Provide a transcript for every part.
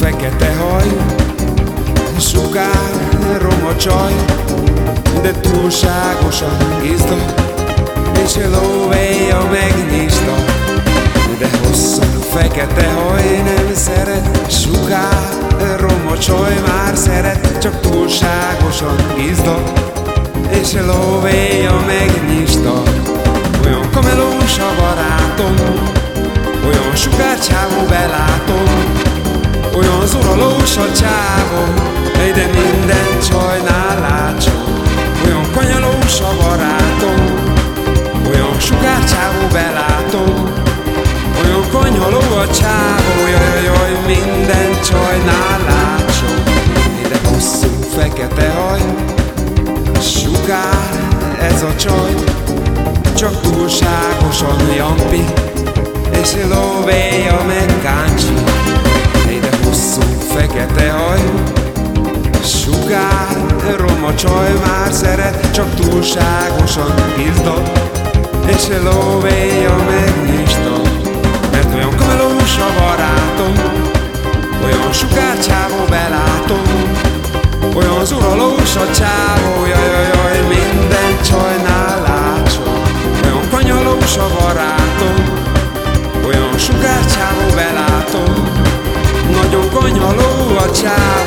fekete haj, sugár, roma csaj, de túlságosan izda, és lóvéja megnyisda. De hosszú fekete haj nem szeret, sugár, roma csaj már szeret, csak túlságosan izda, és lóvéja megnyisda. Olyan kamelós a varázs, zuralós a csávó, de minden csajnál látszom. Olyan kanyalós a barátom, olyan sugárcsávó belátom, olyan kanyaló a csávó, jaj, jaj, minden csajnál látszom. De hosszú fekete haj, sugár ez a csaj, csak túlságosan jampi, és lóvéja meg csaj már szeret, csak túlságosan izdat, és lóvéja meg nyista. Mert olyan kamelós a barátom, olyan sugárcsávó belátom, olyan zuralós a csávó, jaj, jaj, jaj, minden csajnál látszom. Olyan kanyalós a barátom, olyan sugárcsávó belátom, nagyon kanyaló a csávó,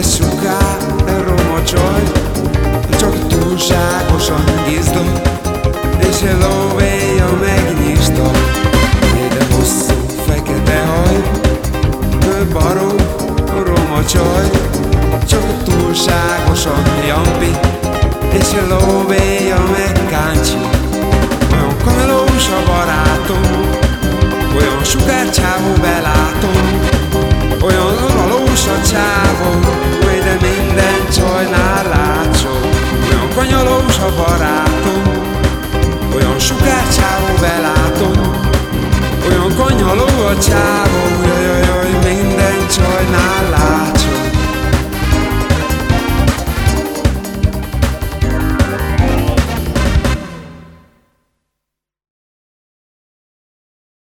de sugár roma csaj, csak túlságosan gizdol, és lóvéja megnyista. De hosszú fekete haj, baró roma csaj, csak túlságosan jampi, és lóvéja olyan sugárcsávó